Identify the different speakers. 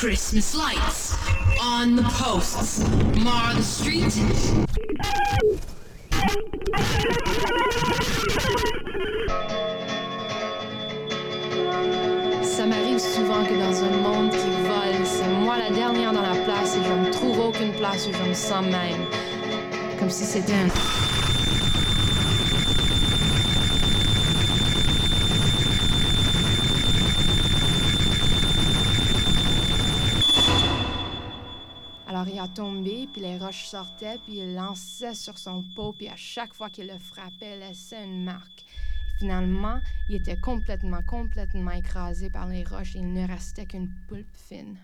Speaker 1: Christmas lights on the posts mar the street.
Speaker 2: Ça m'arrive souvent que dans un monde qui vole, c'est moi la dernière dans la place et je me trouve aucune place où je me sens même. Comme si c'était un... Alors il a tombé, puis les roches sortaient, puis il lançait sur son pot, puis à chaque fois qu'il le frappait, il laissait une marque. Et finalement, il était complètement, complètement écrasé par les roches et il ne restait qu'une pulpe fine.